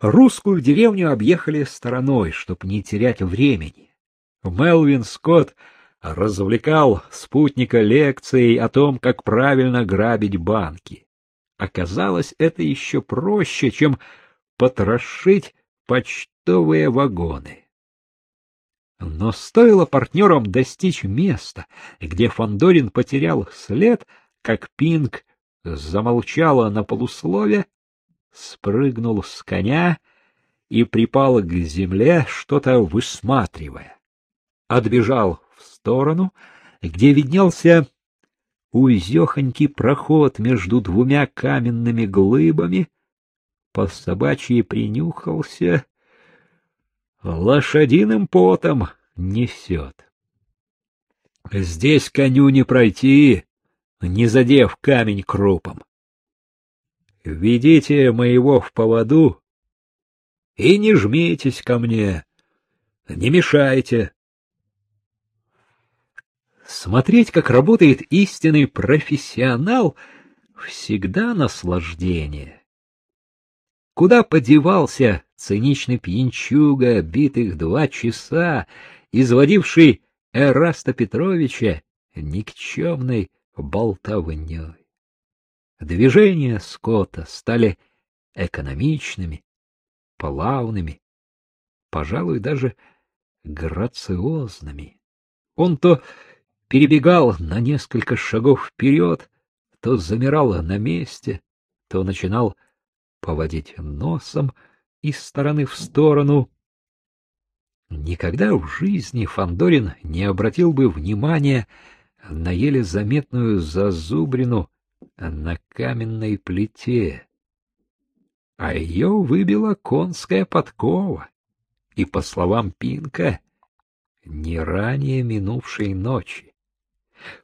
Русскую деревню объехали стороной, чтоб не терять времени. Мелвин Скотт развлекал спутника лекцией о том, как правильно грабить банки. Оказалось, это еще проще, чем потрошить почтовые вагоны. Но стоило партнерам достичь места, где Фандорин потерял след, как Пинг замолчала на полуслове, спрыгнул с коня и припал к земле, что-то высматривая. Отбежал в сторону, где виднелся узехонький проход между двумя каменными глыбами, по собачьи принюхался, лошадиным потом несет. Здесь коню не пройти, не задев камень крупом. Ведите моего в поводу и не жмитесь ко мне, не мешайте. Смотреть, как работает истинный профессионал, всегда наслаждение. Куда подевался циничный пьянчуга, битых два часа, изводивший Эраста Петровича никчемной болтовней? Движения Скотта стали экономичными, плавными, пожалуй, даже грациозными. Он то перебегал на несколько шагов вперед, то замирал на месте, то начинал поводить носом из стороны в сторону. Никогда в жизни Фандорин не обратил бы внимания на еле заметную зазубрину на каменной плите, а ее выбила конская подкова, и, по словам Пинка, не ранее минувшей ночи.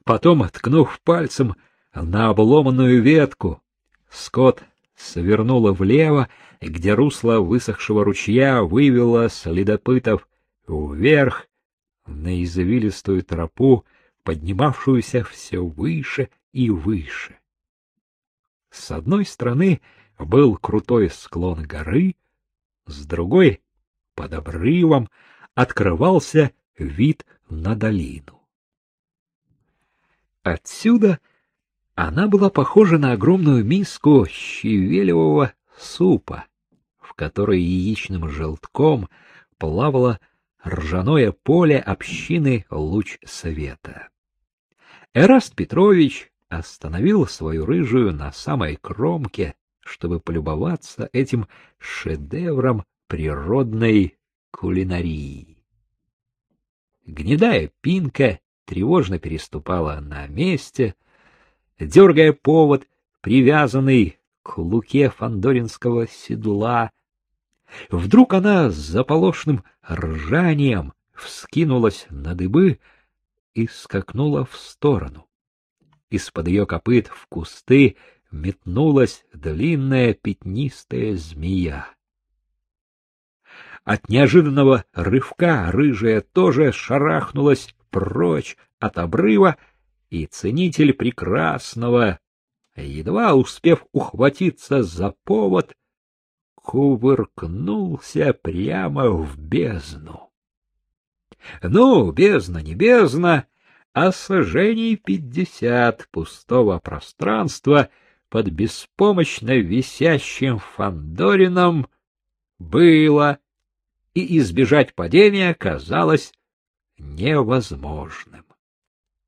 Потом, ткнув пальцем на обломанную ветку, Скотт свернула влево, где русло высохшего ручья вывело следопытов вверх на извилистую тропу, поднимавшуюся все выше и выше. С одной стороны был крутой склон горы, с другой, под обрывом, открывался вид на долину. Отсюда она была похожа на огромную миску щавелевого супа, в которой яичным желтком плавало ржаное поле общины луч света. Эраст Петрович остановил свою рыжую на самой кромке, чтобы полюбоваться этим шедевром природной кулинарии. Гнедая пинка тревожно переступала на месте, дергая повод, привязанный к луке фандоринского седла. Вдруг она с заполошным ржанием вскинулась на дыбы и скакнула в сторону. Из-под ее копыт в кусты метнулась длинная пятнистая змея. От неожиданного рывка рыжая тоже шарахнулась прочь от обрыва, и ценитель прекрасного, едва успев ухватиться за повод, кувыркнулся прямо в бездну. Ну, бездна не бездна, а сожжений пятьдесят пустого пространства под беспомощно висящим Фандорином было, и избежать падения казалось невозможным.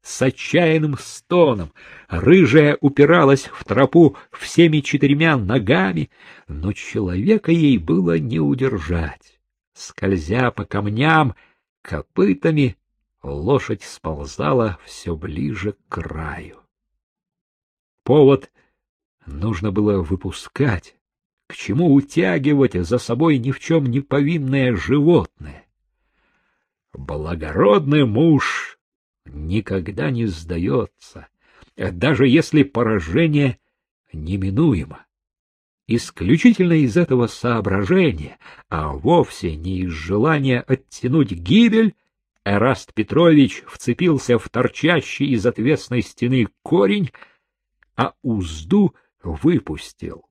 С отчаянным стоном рыжая упиралась в тропу всеми четырьмя ногами, но человека ей было не удержать. Скользя по камням, копытами лошадь сползала все ближе к краю. Повод нужно было выпускать, к чему утягивать за собой ни в чем не повинное животное. Благородный муж никогда не сдается, даже если поражение неминуемо. Исключительно из этого соображения, а вовсе не из желания оттянуть гибель, Эраст Петрович вцепился в торчащий из отвесной стены корень, а узду выпустил.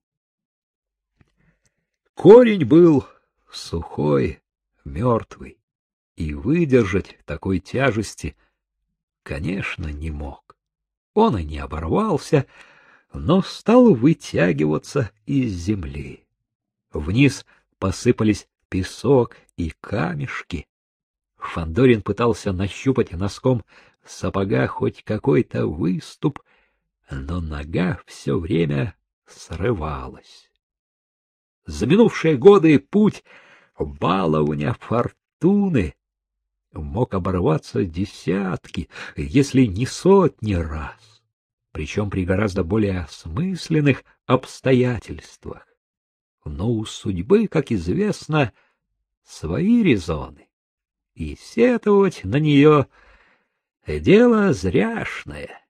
Корень был сухой, мертвый, и выдержать такой тяжести, конечно, не мог. Он и не оборвался, но стал вытягиваться из земли. Вниз посыпались песок и камешки. Фандорин пытался нащупать носком сапога хоть какой-то выступ, но нога все время срывалась. За минувшие годы путь баловня фортуны мог оборваться десятки, если не сотни раз, причем при гораздо более осмысленных обстоятельствах. Но у судьбы, как известно, свои резоны, и сетовать на нее — дело зряшное.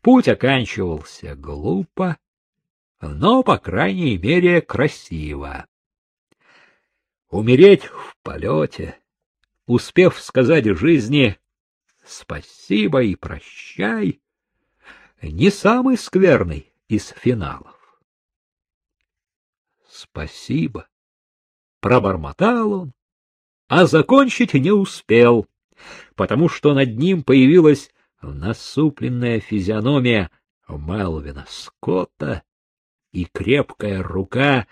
Путь оканчивался глупо, но, по крайней мере, красиво. Умереть в полете, успев сказать жизни «спасибо и прощай», не самый скверный из финалов. «Спасибо», — пробормотал он, а закончить не успел, потому что над ним появилась насупленная физиономия Мелвина Скотта, и крепкая рука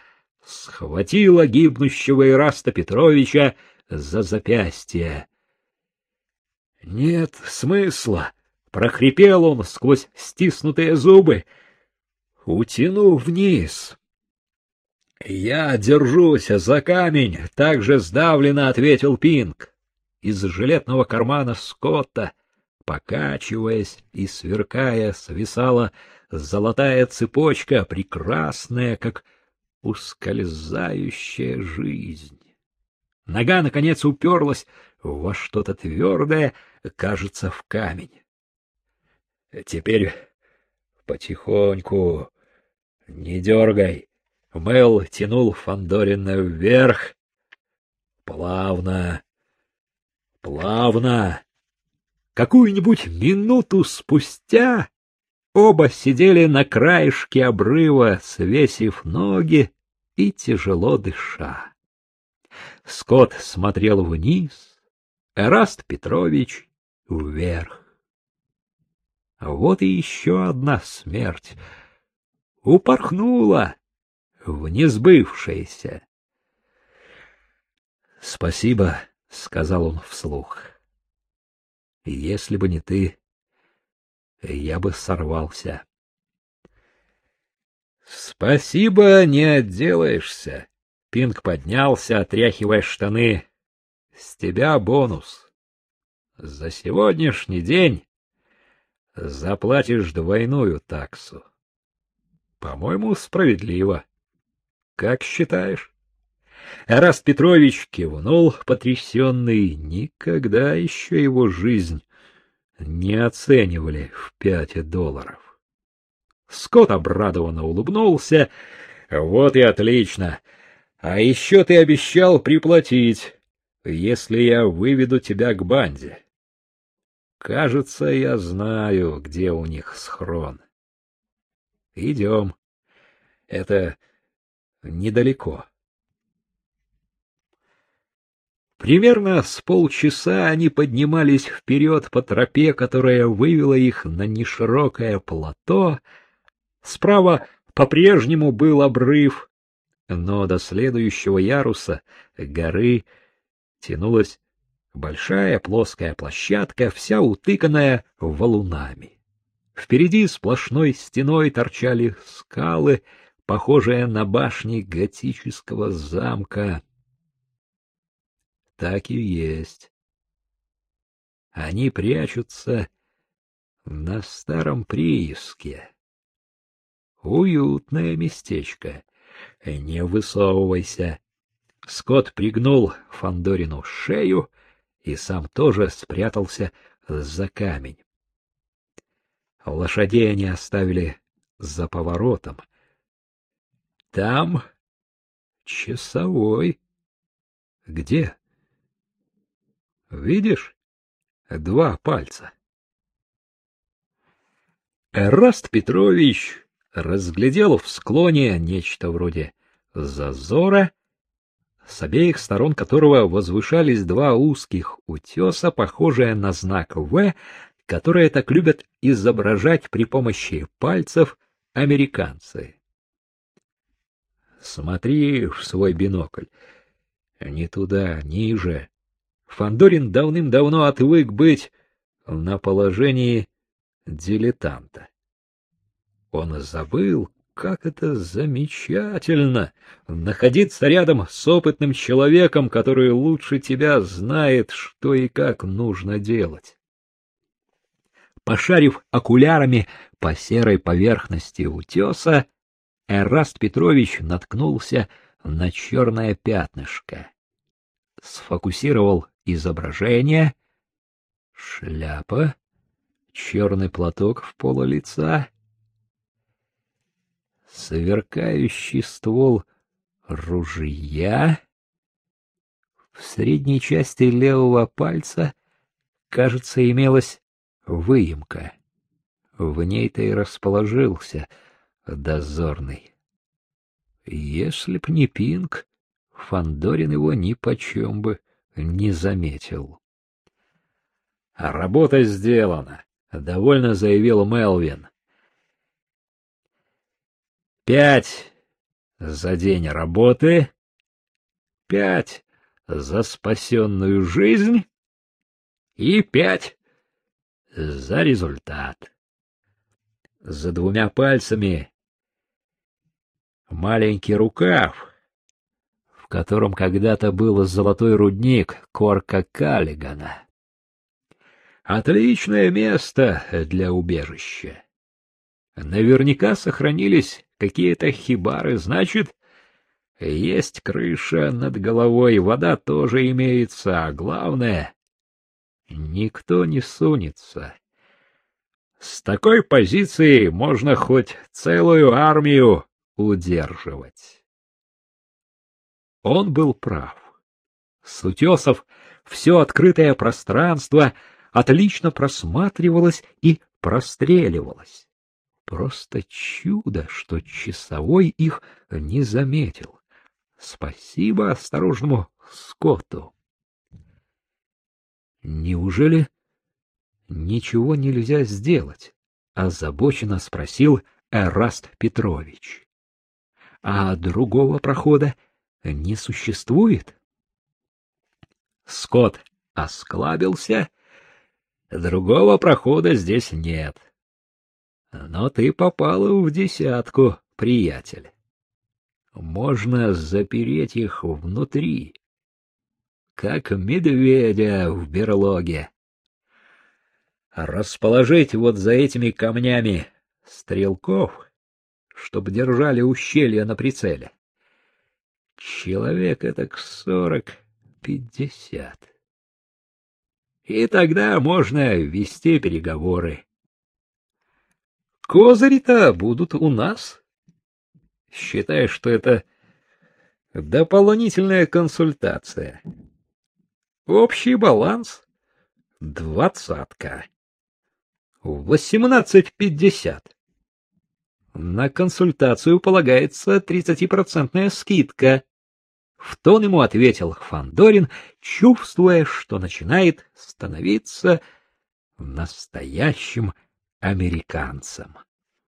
схватила гибнущего Ираста Петровича за запястье. — Нет смысла! — прохрипел он сквозь стиснутые зубы. — Утяну вниз. — Я держусь за камень, — так же сдавленно ответил Пинг. Из жилетного кармана Скотта, покачиваясь и сверкая, свисала золотая цепочка, прекрасная, как ускользающая жизнь. Нога, наконец, уперлась во что-то твердое, кажется, в камень. Теперь потихоньку, не дергай. Мэл тянул Фандорина вверх. Плавно, плавно. Какую-нибудь минуту спустя Оба сидели на краешке обрыва, свесив ноги и тяжело дыша. Скот смотрел вниз, Эраст Петрович — вверх. Вот и еще одна смерть. Упорхнула в несбывшееся. — Спасибо, — сказал он вслух. — Если бы не ты, я бы сорвался. Спасибо, не отделаешься. Пинг поднялся, отряхивая штаны. С тебя бонус. За сегодняшний день заплатишь двойную таксу. По-моему, справедливо. Как считаешь? Эраст Петрович кивнул, потрясенный. Никогда еще его жизнь не оценивали в пять долларов. Скотт обрадованно улыбнулся. Вот и отлично. А еще ты обещал приплатить, если я выведу тебя к банде. Кажется, я знаю, где у них схрон. Идем. Это недалеко. Примерно с полчаса они поднимались вперед по тропе, которая вывела их на неширокое плато. Справа по-прежнему был обрыв, но до следующего яруса горы тянулась большая плоская площадка, вся утыканная валунами. Впереди сплошной стеной торчали скалы, похожие на башни готического замка так и есть. Они прячутся на старом прииске. Уютное местечко. Не высовывайся. Скот пригнул Фандорину шею и сам тоже спрятался за камень. Лошадей они оставили за поворотом. Там часовой. Где? Видишь? Два пальца. Эраст Петрович разглядел в склоне нечто вроде зазора, с обеих сторон которого возвышались два узких утеса, похожие на знак «В», которые так любят изображать при помощи пальцев американцы. Смотри в свой бинокль. Не туда, ниже. Фандорин давным-давно отвык быть на положении дилетанта. Он забыл, как это замечательно находиться рядом с опытным человеком, который лучше тебя знает, что и как нужно делать. Пошарив окулярами по серой поверхности утеса, Эраст Петрович наткнулся на черное пятнышко. Сфокусировал изображение. Шляпа, черный платок в поло лица, сверкающий ствол ружья. В средней части левого пальца, кажется, имелась выемка. В ней-то и расположился дозорный. Если б не Пинг, Фандорин его ни почем бы не заметил. — Работа сделана, — довольно заявил Мелвин. Пять за день работы, пять за спасенную жизнь и пять за результат. За двумя пальцами маленький рукав, в котором когда-то был золотой рудник Корка Каллигана. Отличное место для убежища. Наверняка сохранились какие-то хибары, значит, есть крыша над головой, вода тоже имеется, а главное, никто не сунется. С такой позиции можно хоть целую армию удерживать. Он был прав. С утесов все открытое пространство отлично просматривалось и простреливалось. Просто чудо, что часовой их не заметил. Спасибо осторожному Скотту. Неужели ничего нельзя сделать? озабоченно спросил Эраст Петрович. А другого прохода не существует? Скотт осклабился. Другого прохода здесь нет. Но ты попала в десятку, приятель. Можно запереть их внутри, как медведя в берлоге. Расположить вот за этими камнями стрелков, чтобы держали ущелье на прицеле. Человек это к сорок-пятьдесят. И тогда можно вести переговоры. Козыри-то будут у нас. Считай, что это дополнительная консультация. Общий баланс — двадцатка. Восемнадцать пятьдесят. На консультацию полагается тридцатипроцентная скидка. В тон ему ответил Фандорин, чувствуя, что начинает становиться настоящим американцам.